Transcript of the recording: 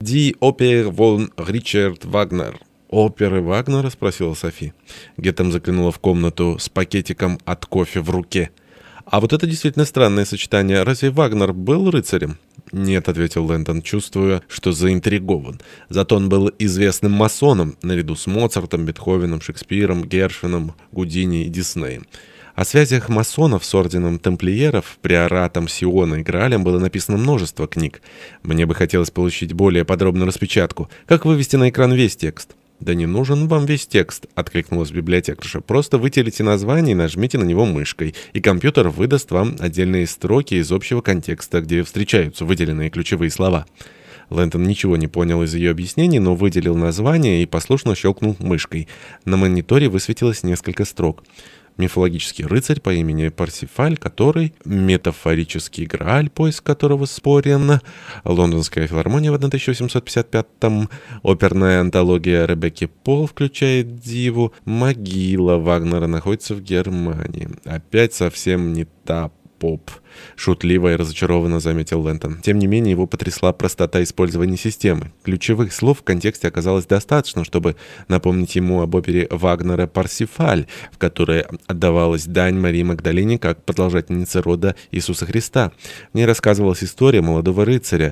«Ди опер вон Ричард Вагнер». «Оперы Вагнера?» — спросила Софи. Геттем заглянула в комнату с пакетиком от кофе в руке. «А вот это действительно странное сочетание. Разве Вагнер был рыцарем?» «Нет», — ответил Лэндон, чувствуя, что заинтригован. Зато он был известным масоном, наряду с Моцартом, Бетховеном, Шекспиром, Гершвином, Гудини и Диснеем. О связях масонов с орденом тамплиеров, приоратом Сиона и Граалем было написано множество книг. Мне бы хотелось получить более подробную распечатку. Как вывести на экран весь текст? «Да не нужен вам весь текст», — откликнулась библиотекарша. «Просто выделите название и нажмите на него мышкой, и компьютер выдаст вам отдельные строки из общего контекста, где встречаются выделенные ключевые слова». Лэнтон ничего не понял из ее объяснений, но выделил название и послушно щелкнул мышкой. На мониторе высветилось несколько строк мифологический рыцарь по имени Парсифаль, который, метафорический Грааль, поиск которого спорен, Лондонская филармония в 1855-м, оперная антология Ребекки Пол включает Диву, могила Вагнера находится в Германии. Опять совсем не та поп. Шутливо и разочарованно заметил Лэнтон. Тем не менее, его потрясла простота использования системы. Ключевых слов в контексте оказалось достаточно, чтобы напомнить ему об опере Вагнера «Парсифаль», в которой отдавалась дань Марии Магдалине как продолжательнице рода Иисуса Христа. В ней рассказывалась история молодого рыцаря,